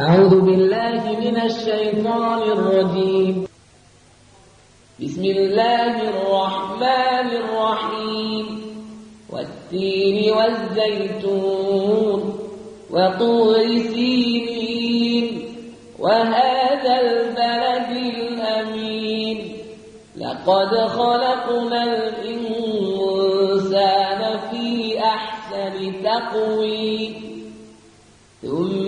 أعوذ بالله من الشيطان الرجيم. بسم الله الرحمن الرحيم. والتين والزيتون وطور سينين. وهذا البلد الأمين. لقد خلقنا الإنسان في أحسن تقويم. ثم